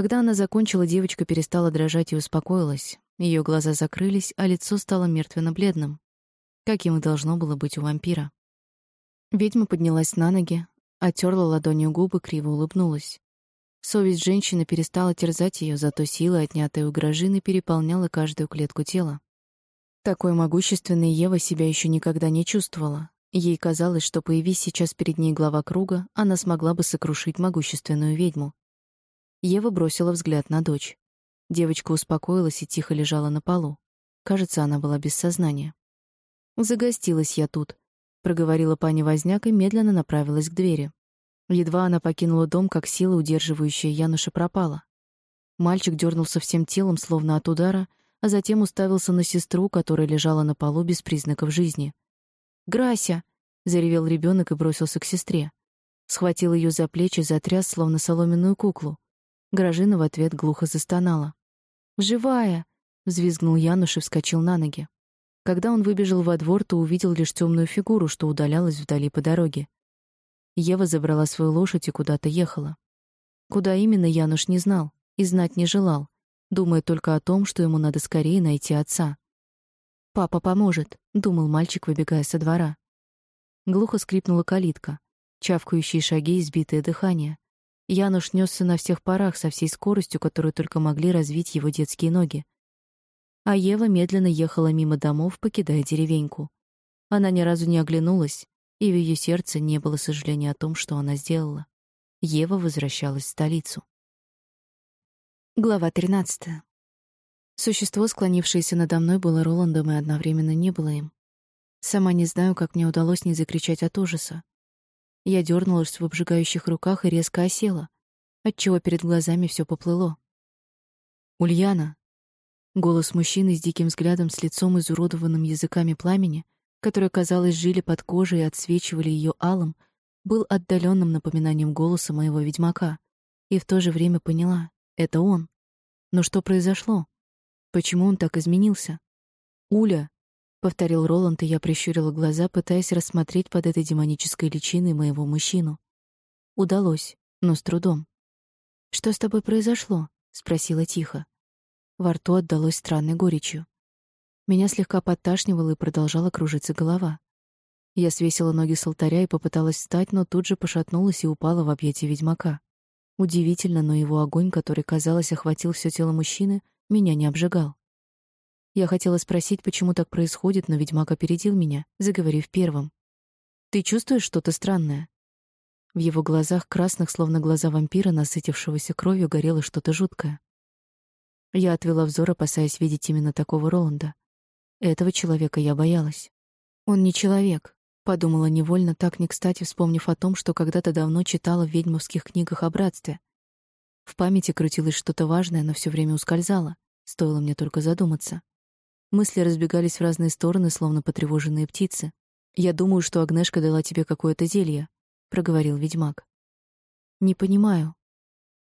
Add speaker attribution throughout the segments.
Speaker 1: Когда она закончила, девочка перестала дрожать и успокоилась. Ее глаза закрылись, а лицо стало мертвенно-бледным. Как ему должно было быть у вампира. Ведьма поднялась на ноги, оттерла ладонью губы, криво улыбнулась. Совесть женщины перестала терзать ее, зато сила, отнятая у Грожины, переполняла каждую клетку тела. Такой могущественной Ева себя еще никогда не чувствовала. Ей казалось, что появись сейчас перед ней глава круга, она смогла бы сокрушить могущественную ведьму. Ева бросила взгляд на дочь. Девочка успокоилась и тихо лежала на полу. Кажется, она была без сознания. «Загостилась я тут», — проговорила пани Возняк и медленно направилась к двери. Едва она покинула дом, как сила, удерживающая Януша, пропала. Мальчик дернулся всем телом, словно от удара, а затем уставился на сестру, которая лежала на полу без признаков жизни. «Грася!» — заревел ребенок и бросился к сестре. Схватил ее за плечи, затряс, словно соломенную куклу. Гражина в ответ глухо застонала. «Живая!» — взвизгнул Януш и вскочил на ноги. Когда он выбежал во двор, то увидел лишь темную фигуру, что удалялась вдали по дороге. Ева забрала свою лошадь и куда-то ехала. Куда именно Януш не знал и знать не желал, думая только о том, что ему надо скорее найти отца. «Папа поможет», — думал мальчик, выбегая со двора. Глухо скрипнула калитка, чавкающие шаги и сбитое дыхание. Януш несся на всех парах со всей скоростью, которую только могли развить его детские ноги. А Ева медленно ехала мимо домов, покидая деревеньку. Она ни разу не оглянулась, и в ее сердце не было сожаления о том, что она сделала. Ева возвращалась в столицу. Глава 13. Существо, склонившееся надо мной, было Роландом и одновременно не было им. Сама не знаю, как мне удалось не закричать от ужаса. Я дернулась в обжигающих руках и резко осела, отчего перед глазами все поплыло. «Ульяна!» Голос мужчины с диким взглядом, с лицом изуродованным языками пламени — которые, казалось, жили под кожей и отсвечивали ее алым, был отдаленным напоминанием голоса моего ведьмака. И в то же время поняла — это он. Но что произошло? Почему он так изменился? «Уля!» — повторил Роланд, и я прищурила глаза, пытаясь рассмотреть под этой демонической личиной моего мужчину. Удалось, но с трудом. «Что с тобой произошло?» — спросила тихо. Во рту отдалось странной горечью. Меня слегка подташнивало и продолжала кружиться голова. Я свесила ноги с алтаря и попыталась встать, но тут же пошатнулась и упала в объятия ведьмака. Удивительно, но его огонь, который, казалось, охватил все тело мужчины, меня не обжигал. Я хотела спросить, почему так происходит, но ведьмак опередил меня, заговорив первым. «Ты чувствуешь что-то странное?» В его глазах, красных, словно глаза вампира, насытившегося кровью, горело что-то жуткое. Я отвела взор, опасаясь видеть именно такого Роланда. Этого человека я боялась. Он не человек, подумала невольно, так не кстати вспомнив о том, что когда-то давно читала в ведьмовских книгах о братстве. В памяти крутилось что-то важное, но все время ускользало, стоило мне только задуматься. Мысли разбегались в разные стороны, словно потревоженные птицы. «Я думаю, что Агнешка дала тебе какое-то зелье», — проговорил ведьмак. «Не понимаю».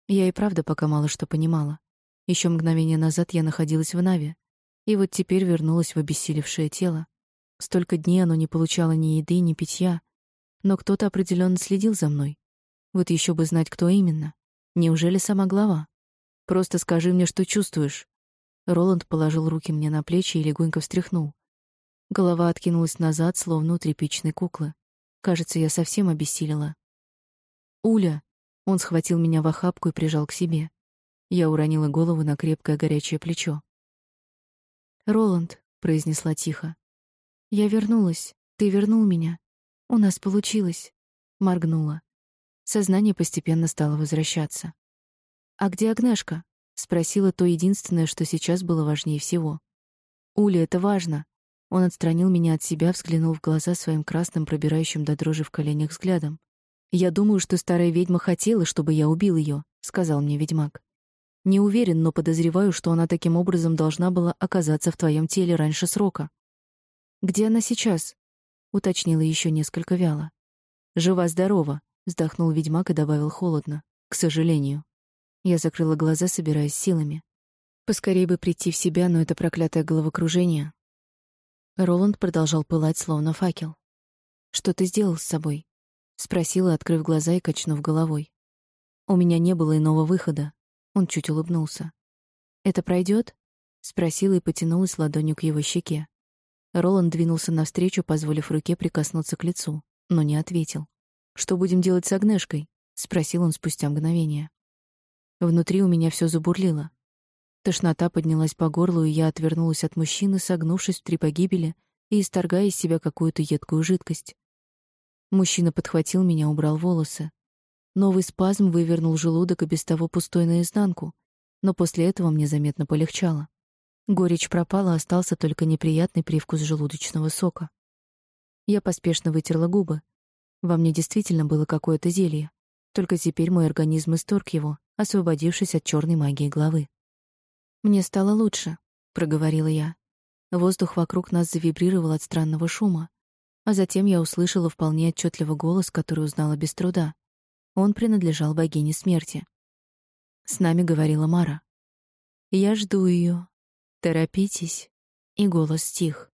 Speaker 1: Я и правда пока мало что понимала. Еще мгновение назад я находилась в Наве, и вот теперь вернулось в обессилевшее тело. Столько дней оно не получало ни еды, ни питья. Но кто-то определенно следил за мной. Вот еще бы знать, кто именно. Неужели сама глава? Просто скажи мне, что чувствуешь. Роланд положил руки мне на плечи и легонько встряхнул. Голова откинулась назад, словно у тряпичной куклы. Кажется, я совсем обессилила. «Уля!» Он схватил меня в охапку и прижал к себе. Я уронила голову на крепкое горячее плечо. «Роланд», — произнесла тихо, — «я вернулась, ты вернул меня. У нас получилось», — моргнула. Сознание постепенно стало возвращаться. «А где Агнешка?» — спросила то единственное, что сейчас было важнее всего. «Уля, это важно». Он отстранил меня от себя, взглянул в глаза своим красным, пробирающим до дрожи в коленях взглядом. «Я думаю, что старая ведьма хотела, чтобы я убил ее», — сказал мне ведьмак. Не уверен, но подозреваю, что она таким образом должна была оказаться в твоем теле раньше срока. Где она сейчас? уточнила еще несколько вяло. Жива-здорова, вздохнул ведьмак и добавил холодно. К сожалению. Я закрыла глаза, собираясь силами. Поскорее бы прийти в себя, но это проклятое головокружение. Роланд продолжал пылать, словно факел. Что ты сделал с собой? спросила, открыв глаза и качнув головой. У меня не было иного выхода. Он чуть улыбнулся. «Это пройдет? спросила и потянулась ладонью к его щеке. Роланд двинулся навстречу, позволив руке прикоснуться к лицу, но не ответил. «Что будем делать с Агнешкой?» — спросил он спустя мгновение. Внутри у меня все забурлило. Тошнота поднялась по горлу, и я отвернулась от мужчины, согнувшись в три погибели и исторгая из себя какую-то едкую жидкость. Мужчина подхватил меня, убрал волосы. Новый спазм вывернул желудок и без того пустой наизнанку, но после этого мне заметно полегчало. Горечь пропала, остался только неприятный привкус желудочного сока. Я поспешно вытерла губы. Во мне действительно было какое-то зелье. Только теперь мой организм исторг его, освободившись от черной магии головы. «Мне стало лучше», — проговорила я. Воздух вокруг нас завибрировал от странного шума, а затем я услышала вполне отчетливо голос, который узнала без труда. Он принадлежал богине смерти. С нами говорила Мара. «Я жду ее. Торопитесь». И голос стих.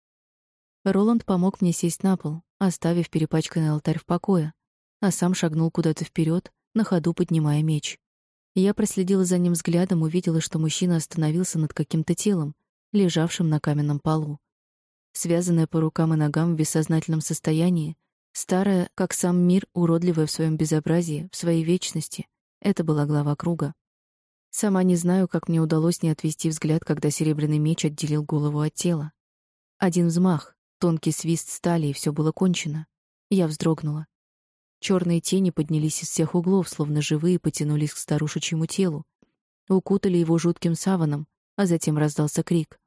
Speaker 1: Роланд помог мне сесть на пол, оставив перепачканный алтарь в покое, а сам шагнул куда-то вперед, на ходу поднимая меч. Я проследила за ним взглядом, увидела, что мужчина остановился над каким-то телом, лежавшим на каменном полу. Связанная по рукам и ногам в бессознательном состоянии, старая, как сам мир, уродливая в своем безобразии, в своей вечности, это была глава круга. Сама не знаю, как мне удалось не отвести взгляд, когда серебряный меч отделил голову от тела. Один взмах, тонкий свист стали, и все было кончено. Я вздрогнула. Черные тени поднялись из всех углов, словно живые, потянулись к старушечьему телу, укутали его жутким саваном, а затем раздался крик.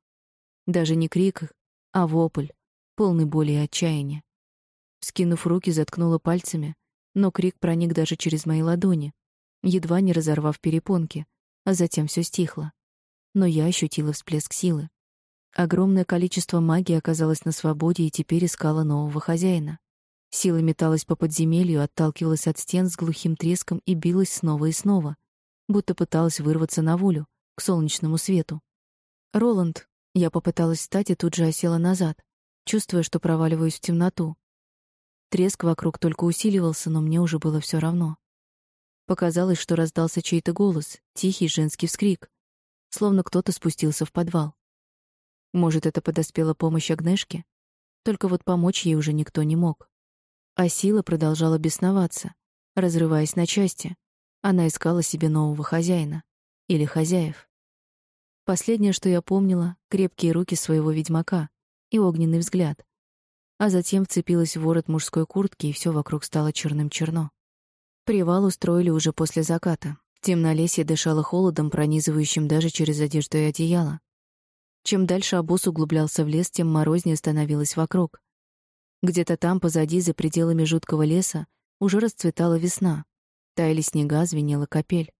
Speaker 1: Даже не крик, а вопль, полный боли и отчаяния. Скинув руки, заткнула пальцами, но крик проник даже через мои ладони, едва не разорвав перепонки, а затем все стихло. Но я ощутила всплеск силы. Огромное количество магии оказалось на свободе и теперь искало нового хозяина. Сила металась по подземелью, отталкивалась от стен с глухим треском и билась снова и снова, будто пыталась вырваться на волю, к солнечному свету. «Роланд!» Я попыталась встать и тут же осела назад, чувствуя, что проваливаюсь в темноту. Треск вокруг только усиливался, но мне уже было все равно. Показалось, что раздался чей-то голос, тихий женский вскрик, словно кто-то спустился в подвал. Может, это подоспела помощь Агнешке? Только вот помочь ей уже никто не мог. А сила продолжала бесноваться, разрываясь на части. Она искала себе нового хозяина. Или хозяев. Последнее, что я помнила — крепкие руки своего ведьмака и огненный взгляд. А затем вцепилась в ворот мужской куртки, и все вокруг стало черным-черно. Привал устроили уже после заката. Темнолесье дышало холодом, пронизывающим даже через одежду и одеяло. Чем дальше обоз углублялся в лес, тем морознее становилось вокруг. Где-то там, позади, за пределами жуткого леса, уже расцветала весна. Таяли снега, звенела капель.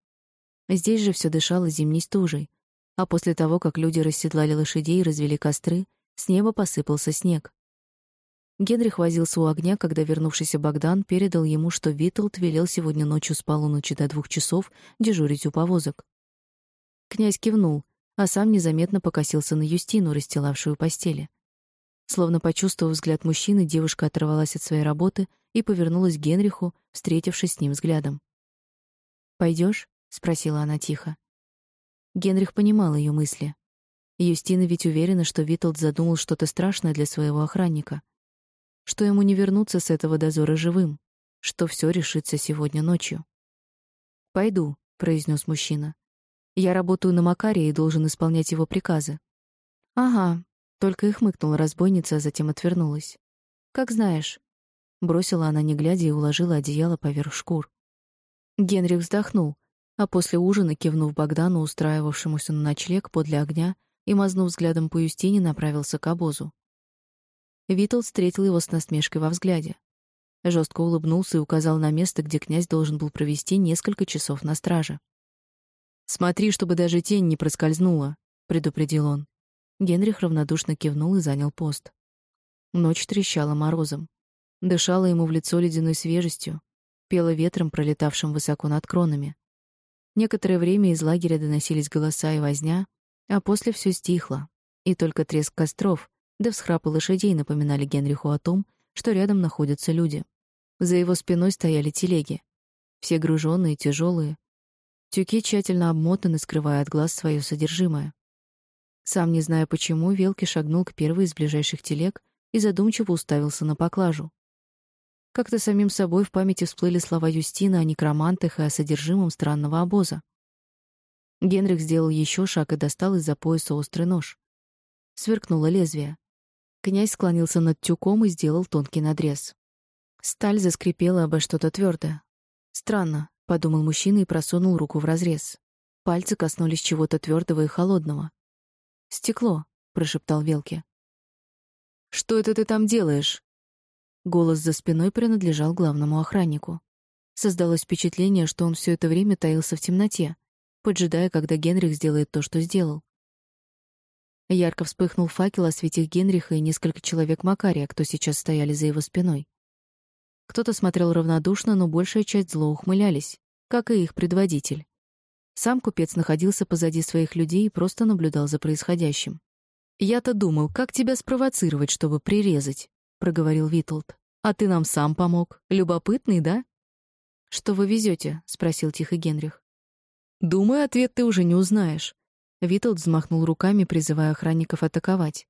Speaker 1: Здесь же все дышало зимней стужей. А после того, как люди расседлали лошадей и развели костры, с неба посыпался снег. Генрих возился у огня, когда вернувшийся Богдан передал ему, что Виталд велел сегодня ночью с полуночи до двух часов дежурить у повозок. Князь кивнул, а сам незаметно покосился на Юстину, расстилавшую постели. Словно почувствовав взгляд мужчины, девушка оторвалась от своей работы и повернулась к Генриху, встретившись с ним взглядом. Пойдешь? спросила она тихо. Генрих понимал ее мысли. Юстина ведь уверена, что Виталд задумал что-то страшное для своего охранника. Что ему не вернуться с этого дозора живым, что все решится сегодня ночью. «Пойду», — произнес мужчина. «Я работаю на Макаре и должен исполнять его приказы». «Ага», только и хмыкнула разбойница, а затем отвернулась. «Как знаешь». Бросила она, не глядя, и уложила одеяло поверх шкур. Генрих вздохнул, а после ужина, кивнув Богдану, устраивавшемуся на ночлег подле огня, и, мазнув взглядом по Юстине, направился к обозу. Витл встретил его с насмешкой во взгляде. Жестко улыбнулся и указал на место, где князь должен был провести несколько часов на страже. «Смотри, чтобы даже тень не проскользнула», — предупредил он. Генрих равнодушно кивнул и занял пост. Ночь трещала морозом. Дышала ему в лицо ледяной свежестью, пела ветром, пролетавшим высоко над кронами. Некоторое время из лагеря доносились голоса и возня, а после все стихло, и только треск костров да всхрапы лошадей напоминали Генриху о том, что рядом находятся люди. За его спиной стояли телеги, все груженные, тяжелые. Тюки тщательно обмотаны, скрывая от глаз свое содержимое. Сам не зная почему, Велки шагнул к первой из ближайших телег и задумчиво уставился на поклажу. Как-то самим собой в памяти всплыли слова Юстина о некромантах и о содержимом странного обоза. Генрих сделал еще шаг и достал из-за пояса острый нож. Сверкнуло лезвие. Князь склонился над тюком и сделал тонкий надрез. Сталь заскрипела обо что-то твердое. Странно, подумал мужчина и просунул руку в разрез. Пальцы коснулись чего-то твердого и холодного. Стекло, прошептал Велки. Что это ты там делаешь? Голос за спиной принадлежал главному охраннику. Создалось впечатление, что он все это время таился в темноте, поджидая, когда Генрих сделает то, что сделал. Ярко вспыхнул факел, осветив Генриха и несколько человек Макария, кто сейчас стояли за его спиной. Кто-то смотрел равнодушно, но большая часть зло ухмылялись, как и их предводитель. Сам купец находился позади своих людей и просто наблюдал за происходящим. «Я-то думал, как тебя спровоцировать, чтобы прирезать», — проговорил Витолд. «А ты нам сам помог. Любопытный, да?» «Что вы везете? спросил тихо Генрих. «Думаю, ответ ты уже не узнаешь». Витолд взмахнул руками, призывая охранников атаковать.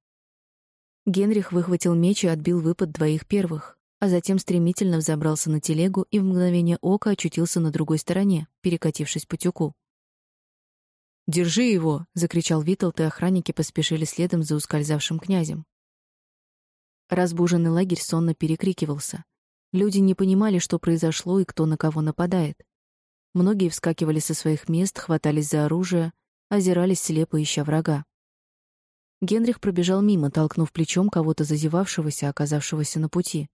Speaker 1: Генрих выхватил меч и отбил выпад двоих первых а затем стремительно взобрался на телегу и в мгновение ока очутился на другой стороне, перекатившись по тюку. «Держи его!» — закричал Виталт, и охранники поспешили следом за ускользавшим князем. Разбуженный лагерь сонно перекрикивался. Люди не понимали, что произошло и кто на кого нападает. Многие вскакивали со своих мест, хватались за оружие, озирались слепо, ища врага. Генрих пробежал мимо, толкнув плечом кого-то зазевавшегося, оказавшегося на пути.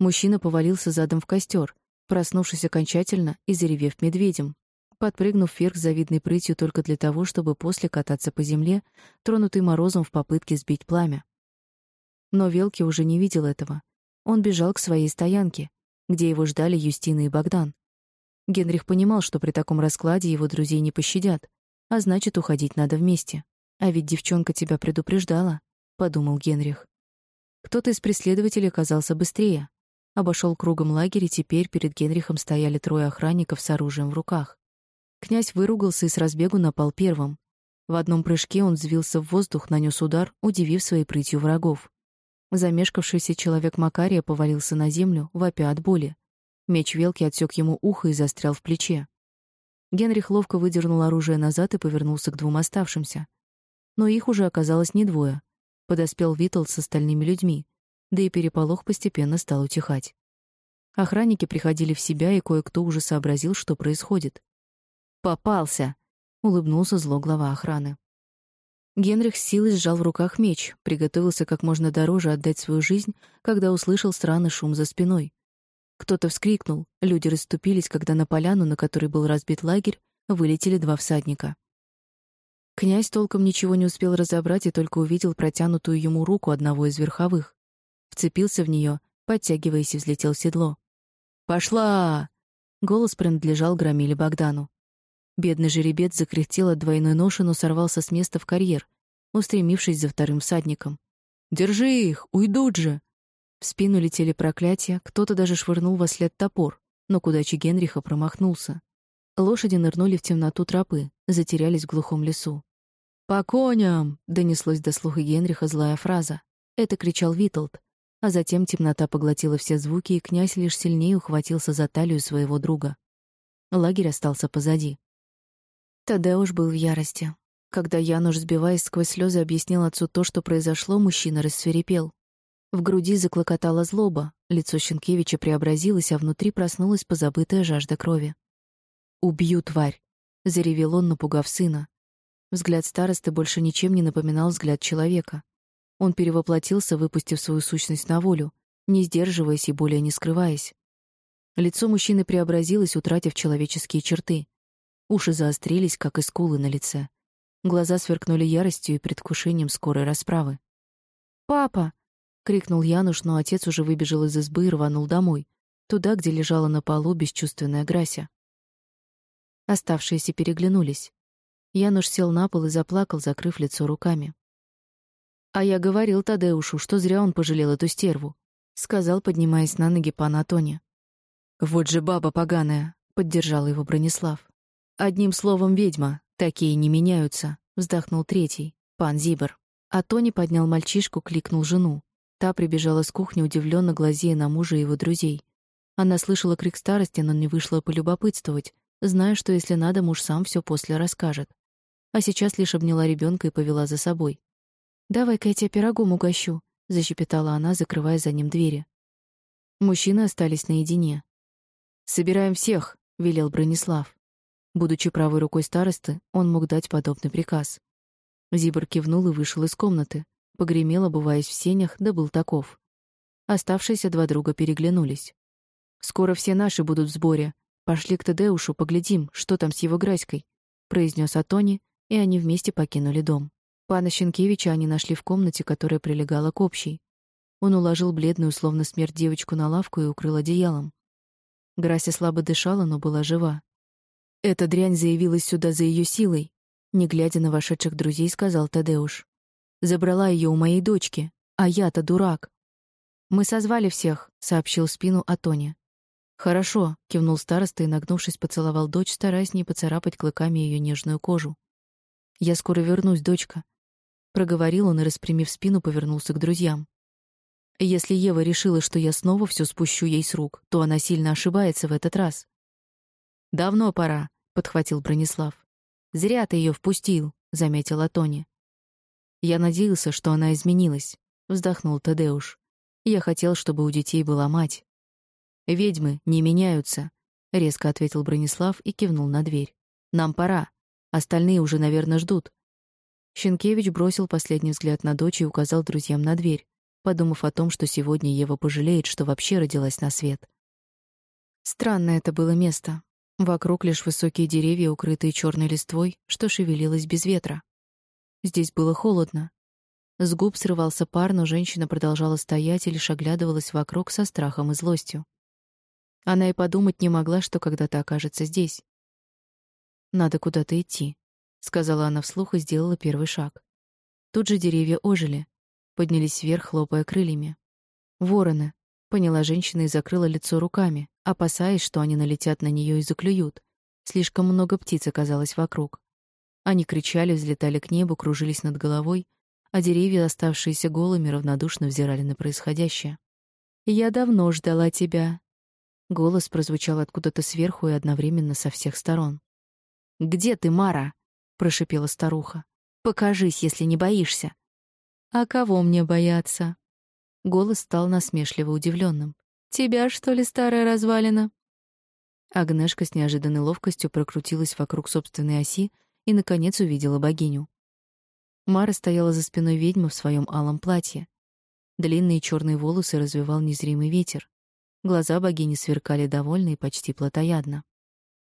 Speaker 1: Мужчина повалился задом в костер, проснувшись окончательно и заревев медведем, подпрыгнув вверх завидной прытью только для того, чтобы после кататься по земле, тронутый морозом в попытке сбить пламя. Но Велки уже не видел этого. Он бежал к своей стоянке, где его ждали Юстина и Богдан. Генрих понимал, что при таком раскладе его друзей не пощадят, а значит, уходить надо вместе. А ведь девчонка тебя предупреждала, подумал Генрих. Кто-то из преследователей оказался быстрее, обошел кругом лагерь, и теперь перед Генрихом стояли трое охранников с оружием в руках. Князь выругался и с разбегу напал первым. В одном прыжке он взвился в воздух, нанес удар, удивив своей прытью врагов. Замешкавшийся человек Макария повалился на землю, вопя от боли. Меч Велки отсек ему ухо и застрял в плече. Генрих ловко выдернул оружие назад и повернулся к двум оставшимся. Но их уже оказалось не двое. Подоспел Витал с остальными людьми да и переполох постепенно стал утихать. Охранники приходили в себя, и кое-кто уже сообразил, что происходит. «Попался!» — улыбнулся зло глава охраны. Генрих с силой сжал в руках меч, приготовился как можно дороже отдать свою жизнь, когда услышал странный шум за спиной. Кто-то вскрикнул, люди расступились, когда на поляну, на которой был разбит лагерь, вылетели два всадника. Князь толком ничего не успел разобрать и только увидел протянутую ему руку одного из верховых вцепился в нее, подтягиваясь и взлетел в седло. «Пошла!» Голос принадлежал Громиле Богдану. Бедный жеребец закряхтел от двойной ноши, но сорвался с места в карьер, устремившись за вторым всадником. «Держи их! Уйдут же!» В спину летели проклятия, кто-то даже швырнул во след топор, но к удаче Генриха промахнулся. Лошади нырнули в темноту тропы, затерялись в глухом лесу. «По коням!» — донеслось до слуха Генриха злая фраза. Это кричал Виталд, а затем темнота поглотила все звуки, и князь лишь сильнее ухватился за талию своего друга. Лагерь остался позади. Тадеуш был в ярости. Когда Януш, сбиваясь сквозь слезы, объяснил отцу то, что произошло, мужчина рассверепел. В груди заклокотала злоба, лицо Щенкевича преобразилось, а внутри проснулась позабытая жажда крови. «Убью, тварь!» — заревел он, напугав сына. Взгляд старосты больше ничем не напоминал взгляд человека. Он перевоплотился, выпустив свою сущность на волю, не сдерживаясь и более не скрываясь. Лицо мужчины преобразилось, утратив человеческие черты. Уши заострились, как и скулы на лице. Глаза сверкнули яростью и предвкушением скорой расправы. «Папа!» — крикнул Януш, но отец уже выбежал из избы и рванул домой, туда, где лежала на полу бесчувственная Грася. Оставшиеся переглянулись. Януш сел на пол и заплакал, закрыв лицо руками. А я говорил Тадеушу, что зря он пожалел эту стерву, сказал, поднимаясь на ноги пан Атоне. Вот же баба поганая, поддержал его Бронислав. Одним словом, ведьма. Такие не меняются, вздохнул третий, пан Зибер. А Тони поднял мальчишку, кликнул жену. Та прибежала с кухни, удивленно глазея на мужа и его друзей. Она слышала крик старости, но не вышла полюбопытствовать, зная, что если надо, муж сам все после расскажет. А сейчас лишь обняла ребенка и повела за собой. «Давай-ка я тебя пирогом угощу», — защепетала она, закрывая за ним двери. Мужчины остались наедине. «Собираем всех», — велел Бронислав. Будучи правой рукой старосты, он мог дать подобный приказ. Зибор кивнул и вышел из комнаты, погремел, обуваясь в сенях, да был таков. Оставшиеся два друга переглянулись. «Скоро все наши будут в сборе. Пошли к Тадеушу, поглядим, что там с его Граськой», — произнес Атони, и они вместе покинули дом. Пана Щенкевича они нашли в комнате, которая прилегала к общей. Он уложил бледную, словно смерть девочку на лавку и укрыл одеялом. Грася слабо дышала, но была жива. Эта дрянь заявилась сюда за ее силой, не глядя на вошедших друзей, сказал Тадеуш. Забрала ее у моей дочки, а я-то дурак. Мы созвали всех, сообщил спину Атоне. Хорошо, кивнул староста и, нагнувшись, поцеловал дочь, стараясь не поцарапать клыками ее нежную кожу. Я скоро вернусь, дочка проговорил он и, распрямив спину, повернулся к друзьям. Если Ева решила, что я снова все спущу ей с рук, то она сильно ошибается в этот раз. Давно пора, подхватил Бронислав. Зря ты ее впустил, заметила Тони. Я надеялся, что она изменилась, вздохнул Тадеуш. Я хотел, чтобы у детей была мать. Ведьмы не меняются, резко ответил Бронислав и кивнул на дверь. Нам пора. Остальные уже, наверное, ждут. Щенкевич бросил последний взгляд на дочь и указал друзьям на дверь, подумав о том, что сегодня Ева пожалеет, что вообще родилась на свет. Странное это было место. Вокруг лишь высокие деревья, укрытые черной листвой, что шевелилось без ветра. Здесь было холодно. С губ срывался пар, но женщина продолжала стоять и лишь оглядывалась вокруг со страхом и злостью. Она и подумать не могла, что когда-то окажется здесь. Надо куда-то идти сказала она вслух и сделала первый шаг. Тут же деревья ожили, поднялись вверх, хлопая крыльями. Вороны, поняла женщина и закрыла лицо руками, опасаясь, что они налетят на нее и заклюют. Слишком много птиц оказалось вокруг. Они кричали, взлетали к небу, кружились над головой, а деревья, оставшиеся голыми, равнодушно взирали на происходящее. «Я давно ждала тебя». Голос прозвучал откуда-то сверху и одновременно со всех сторон. «Где ты, Мара?» прошипела старуха. Покажись, если не боишься. А кого мне бояться? Голос стал насмешливо удивленным. Тебя, что ли, старая развалина? Агнешка с неожиданной ловкостью прокрутилась вокруг собственной оси и наконец увидела богиню. Мара стояла за спиной ведьмы в своем алом платье. Длинные черные волосы развивал незримый ветер. Глаза богини сверкали довольно и почти плотоядно.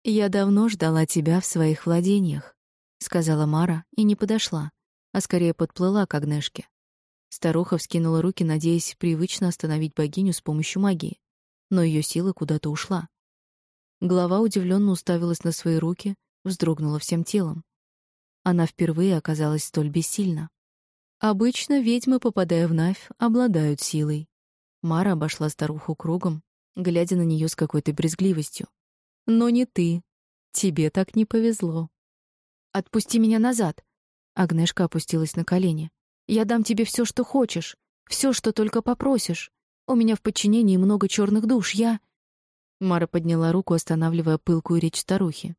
Speaker 1: Я давно ждала тебя в своих владениях, сказала Мара и не подошла, а скорее подплыла к Агнешке. Старуха вскинула руки, надеясь привычно остановить богиню с помощью магии, но ее сила куда-то ушла. Глава удивленно уставилась на свои руки, вздрогнула всем телом. Она впервые оказалась столь бессильна. Обычно ведьмы, попадая в Навь, обладают силой. Мара обошла старуху кругом, глядя на нее с какой-то брезгливостью. Но не ты. Тебе так не повезло. Отпусти меня назад. Агнешка опустилась на колени. Я дам тебе все, что хочешь, все, что только попросишь. У меня в подчинении много черных душ. Я Мара подняла руку, останавливая пылкую речь старухи.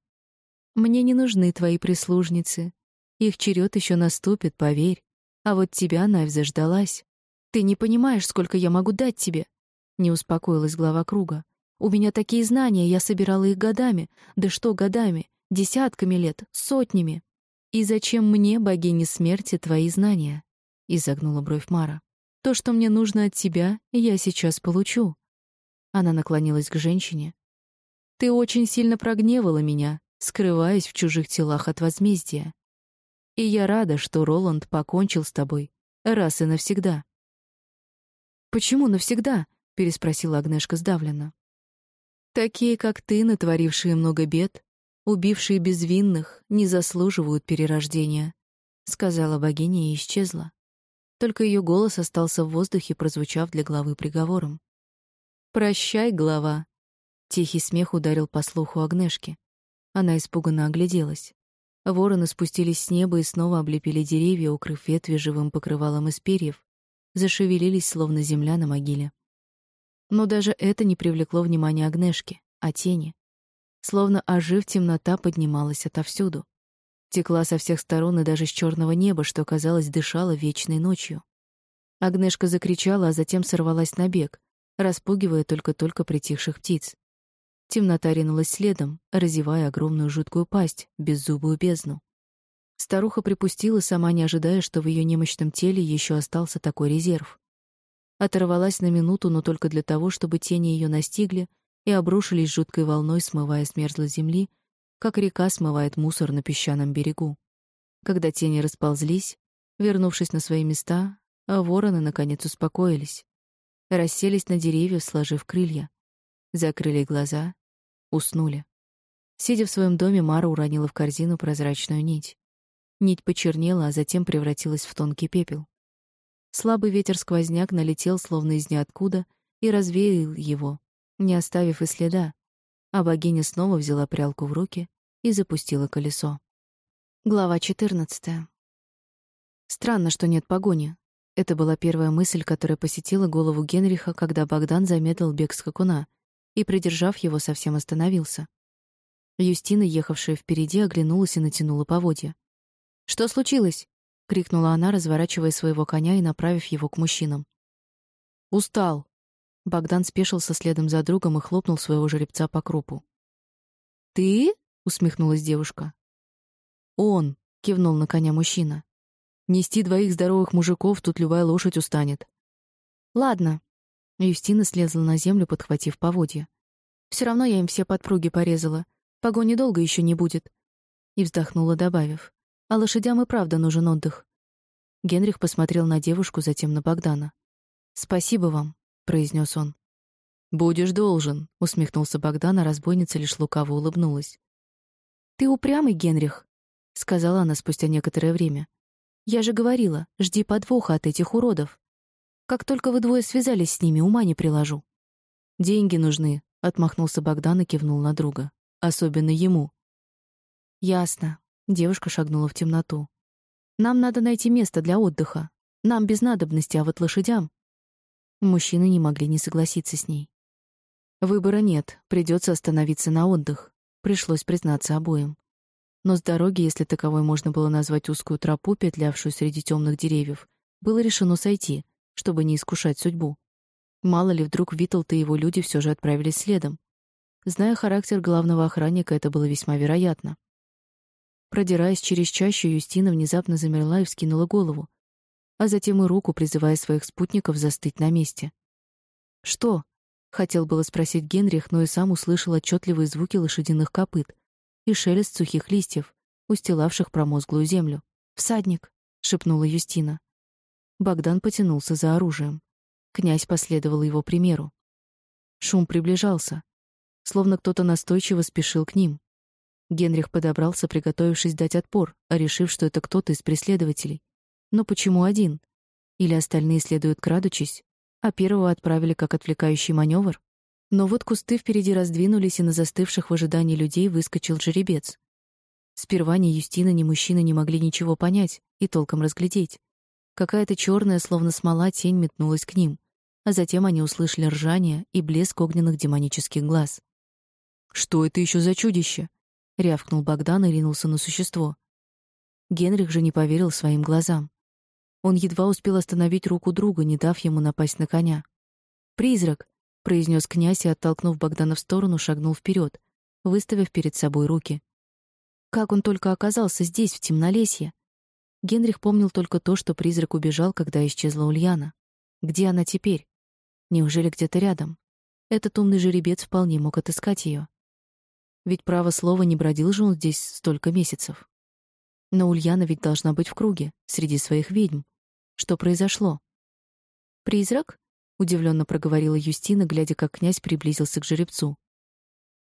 Speaker 1: Мне не нужны твои прислужницы. Их черед еще наступит, поверь. А вот тебя Навь заждалась. Ты не понимаешь, сколько я могу дать тебе. Не успокоилась глава круга. У меня такие знания, я собирала их годами. Да что годами? десятками лет, сотнями. И зачем мне, богине смерти, твои знания? Изогнула бровь Мара. То, что мне нужно от тебя, я сейчас получу. Она наклонилась к женщине. Ты очень сильно прогневала меня, скрываясь в чужих телах от возмездия. И я рада, что Роланд покончил с тобой раз и навсегда. Почему навсегда? переспросила Агнешка сдавленно. Такие, как ты, натворившие много бед, Убившие безвинных не заслуживают перерождения, сказала богиня и исчезла. Только ее голос остался в воздухе, прозвучав для главы приговором. Прощай, глава. Тихий смех ударил по слуху Агнешки. Она испуганно огляделась. Вороны спустились с неба и снова облепили деревья, укрыв ветви живым покрывалом из перьев, зашевелились, словно земля на могиле. Но даже это не привлекло внимания Агнешки, а тени. Словно ожив, темнота поднималась отовсюду. Текла со всех сторон и даже с черного неба, что, казалось, дышало вечной ночью. Агнешка закричала, а затем сорвалась на бег, распугивая только-только притихших птиц. Темнота ринулась следом, разевая огромную жуткую пасть, беззубую бездну. Старуха припустила, сама не ожидая, что в ее немощном теле еще остался такой резерв. Оторвалась на минуту, но только для того, чтобы тени ее настигли и обрушились жуткой волной, смывая с земли, как река смывает мусор на песчаном берегу. Когда тени расползлись, вернувшись на свои места, а вороны, наконец, успокоились. Расселись на деревья, сложив крылья. Закрыли глаза, уснули. Сидя в своем доме, Мара уронила в корзину прозрачную нить. Нить почернела, а затем превратилась в тонкий пепел. Слабый ветер-сквозняк налетел словно из ниоткуда и развеял его, не оставив и следа, а богиня снова взяла прялку в руки и запустила колесо. Глава 14. Странно, что нет погони. Это была первая мысль, которая посетила голову Генриха, когда Богдан замедлил бег скакуна и, придержав его, совсем остановился. Юстина, ехавшая впереди, оглянулась и натянула поводья. «Что случилось?» — крикнула она, разворачивая своего коня и направив его к мужчинам. «Устал». Богдан спешился следом за другом и хлопнул своего жеребца по крупу. «Ты?» — усмехнулась девушка. «Он», — кивнул на коня мужчина. «Нести двоих здоровых мужиков тут любая лошадь устанет». «Ладно». Юстина слезла на землю, подхватив поводья. Все равно я им все подпруги порезала. Погони долго еще не будет». И вздохнула, добавив. А лошадям и правда нужен отдых. Генрих посмотрел на девушку, затем на Богдана. «Спасибо вам», — произнес он. «Будешь должен», — усмехнулся Богдан, а разбойница лишь лукаво улыбнулась. «Ты упрямый, Генрих», — сказала она спустя некоторое время. «Я же говорила, жди подвоха от этих уродов. Как только вы двое связались с ними, ума не приложу». «Деньги нужны», — отмахнулся Богдан и кивнул на друга. «Особенно ему». «Ясно. Девушка шагнула в темноту. Нам надо найти место для отдыха. Нам без надобности, а вот лошадям. Мужчины не могли не согласиться с ней. Выбора нет, придется остановиться на отдых. Пришлось признаться обоим. Но с дороги, если таковой можно было назвать узкую тропу, петлявшую среди темных деревьев, было решено сойти, чтобы не искушать судьбу. Мало ли, вдруг Виталт и его люди все же отправились следом. Зная характер главного охранника, это было весьма вероятно. Продираясь через чащу, Юстина внезапно замерла и вскинула голову, а затем и руку, призывая своих спутников застыть на месте. «Что?» — хотел было спросить Генрих, но и сам услышал отчетливые звуки лошадиных копыт и шелест сухих листьев, устилавших промозглую землю. «Всадник!» — шепнула Юстина. Богдан потянулся за оружием. Князь последовал его примеру. Шум приближался, словно кто-то настойчиво спешил к ним. Генрих подобрался, приготовившись дать отпор, а решив, что это кто-то из преследователей. Но почему один? Или остальные следуют крадучись, а первого отправили как отвлекающий маневр? Но вот кусты впереди раздвинулись, и на застывших в ожидании людей выскочил жеребец. Сперва ни Юстина, ни мужчина не могли ничего понять и толком разглядеть. Какая-то черная, словно смола, тень метнулась к ним, а затем они услышали ржание и блеск огненных демонических глаз. «Что это еще за чудище?» — рявкнул Богдан и ринулся на существо. Генрих же не поверил своим глазам. Он едва успел остановить руку друга, не дав ему напасть на коня. «Призрак!» — произнес князь и, оттолкнув Богдана в сторону, шагнул вперед, выставив перед собой руки. Как он только оказался здесь, в темнолесье? Генрих помнил только то, что призрак убежал, когда исчезла Ульяна. Где она теперь? Неужели где-то рядом? Этот умный жеребец вполне мог отыскать ее. Ведь право слова не бродил же он здесь столько месяцев. Но Ульяна ведь должна быть в круге, среди своих ведьм. Что произошло? «Призрак?» — удивленно проговорила Юстина, глядя, как князь приблизился к жеребцу.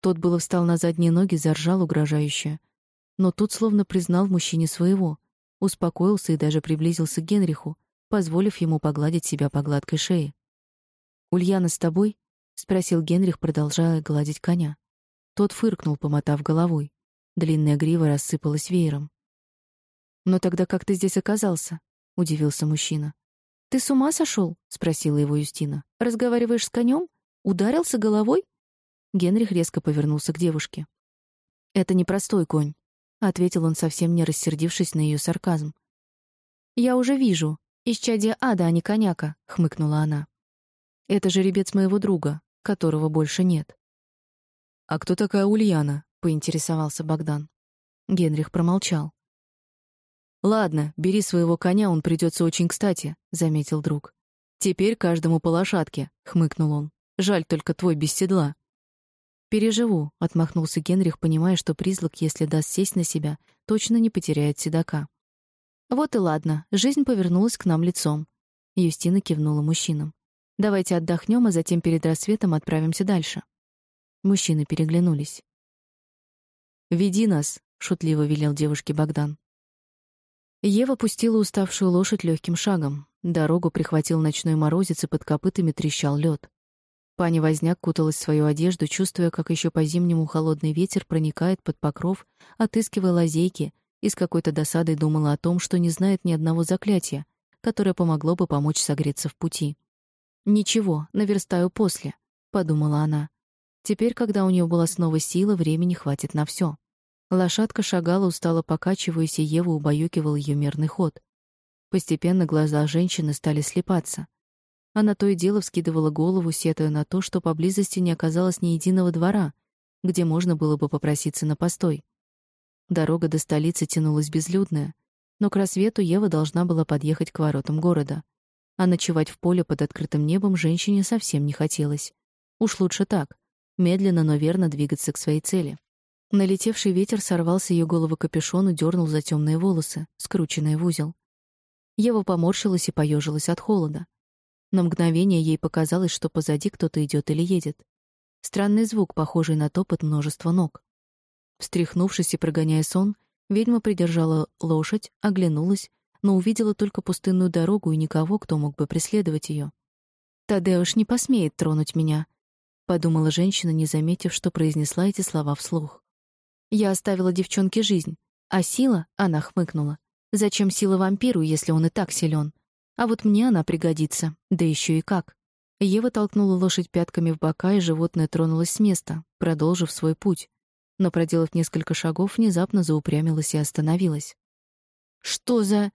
Speaker 1: Тот было встал на задние ноги, заржал угрожающе. Но тут словно признал в мужчине своего, успокоился и даже приблизился к Генриху, позволив ему погладить себя по гладкой шее. «Ульяна с тобой?» — спросил Генрих, продолжая гладить коня. Тот фыркнул, помотав головой. длинная грива рассыпалась веером. «Но тогда как ты здесь оказался?» — удивился мужчина. «Ты с ума сошел? спросила его Юстина. «Разговариваешь с конем? Ударился головой?» Генрих резко повернулся к девушке. «Это не простой конь», — ответил он, совсем не рассердившись на ее сарказм. «Я уже вижу. Исчадие ада, а не коняка», — хмыкнула она. «Это жеребец моего друга, которого больше нет». «А кто такая Ульяна?» — поинтересовался Богдан. Генрих промолчал. «Ладно, бери своего коня, он придется очень кстати», — заметил друг. «Теперь каждому по лошадке», — хмыкнул он. «Жаль только твой без седла». «Переживу», — отмахнулся Генрих, понимая, что призлак, если даст сесть на себя, точно не потеряет седока. «Вот и ладно, жизнь повернулась к нам лицом». Юстина кивнула мужчинам. «Давайте отдохнем, а затем перед рассветом отправимся дальше». Мужчины переглянулись. «Веди нас», — шутливо велел девушке Богдан. Ева пустила уставшую лошадь легким шагом. Дорогу прихватил ночной морозец, и под копытами трещал лед. Пани Возняк куталась в свою одежду, чувствуя, как еще по-зимнему холодный ветер проникает под покров, отыскивая лазейки, и с какой-то досадой думала о том, что не знает ни одного заклятия, которое помогло бы помочь согреться в пути. «Ничего, наверстаю после», — подумала она. Теперь, когда у нее была снова сила, времени хватит на все. Лошадка шагала, устало покачиваясь, и Ева убаюкивал ее мерный ход. Постепенно глаза женщины стали слепаться. Она то и дело вскидывала голову, сетуя на то, что поблизости не оказалось ни единого двора, где можно было бы попроситься на постой. Дорога до столицы тянулась безлюдная, но к рассвету Ева должна была подъехать к воротам города. А ночевать в поле под открытым небом женщине совсем не хотелось. Уж лучше так, медленно, но верно двигаться к своей цели. Налетевший ветер сорвал с ее головы капюшон и дернул за темные волосы, скрученные в узел. Ева поморщилась и поежилась от холода. На мгновение ей показалось, что позади кто-то идет или едет. Странный звук, похожий на топот множества ног. Встряхнувшись и прогоняя сон, ведьма придержала лошадь, оглянулась, но увидела только пустынную дорогу и никого, кто мог бы преследовать ее. «Тадеуш не посмеет тронуть меня», — подумала женщина, не заметив, что произнесла эти слова вслух. «Я оставила девчонке жизнь, а сила...» — она хмыкнула. «Зачем сила вампиру, если он и так силен? А вот мне она пригодится, да еще и как. Ева толкнула лошадь пятками в бока, и животное тронулось с места, продолжив свой путь. Но, проделав несколько шагов, внезапно заупрямилась и остановилась. «Что за...»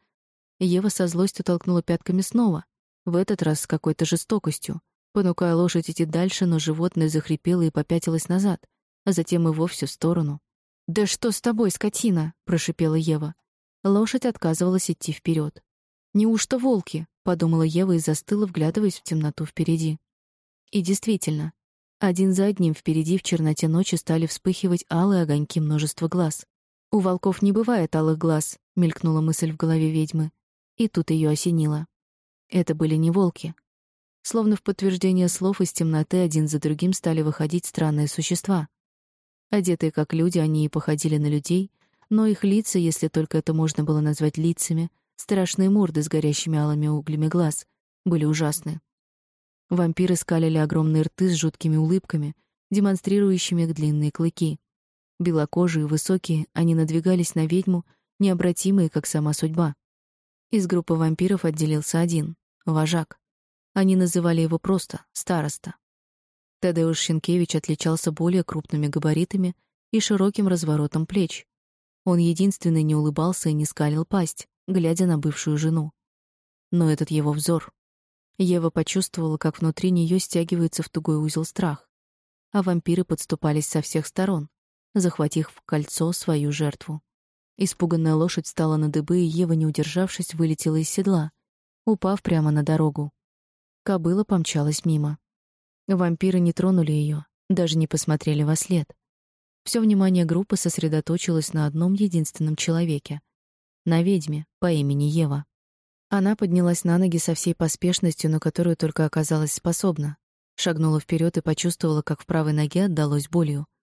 Speaker 1: Ева со злостью толкнула пятками снова, в этот раз с какой-то жестокостью, понукая лошадь идти дальше, но животное захрипело и попятилось назад, а затем и вовсе в сторону. «Да что с тобой, скотина?» — прошипела Ева. Лошадь отказывалась идти вперед. «Неужто волки?» — подумала Ева и застыла, вглядываясь в темноту впереди. И действительно, один за одним впереди в черноте ночи стали вспыхивать алые огоньки множества глаз. «У волков не бывает алых глаз», — мелькнула мысль в голове ведьмы. И тут ее осенило. Это были не волки. Словно в подтверждение слов из темноты один за другим стали выходить странные существа. Одетые как люди, они и походили на людей, но их лица, если только это можно было назвать лицами, Страшные морды с горящими алыми углями глаз были ужасны. Вампиры скалили огромные рты с жуткими улыбками, демонстрирующими их длинные клыки. Белокожие, высокие, они надвигались на ведьму, необратимые, как сама судьба. Из группы вампиров отделился один — вожак. Они называли его просто «староста». Тадеуш Щенкевич отличался более крупными габаритами и широким разворотом плеч. Он единственный не улыбался и не скалил пасть, глядя на бывшую жену. Но этот его взор... Ева почувствовала, как внутри нее стягивается в тугой узел страх, а вампиры подступались со всех сторон, захватив в кольцо свою жертву. Испуганная лошадь стала на дыбы, и Ева, не удержавшись, вылетела из седла, упав прямо на дорогу. Кобыла помчалась мимо. Вампиры не тронули ее, даже не посмотрели во след. Все внимание группы сосредоточилось на одном единственном человеке на ведьме по имени Ева. Она поднялась на ноги со всей поспешностью, на которую только оказалась способна. Шагнула вперед и почувствовала, как в правой ноге отдалось болью.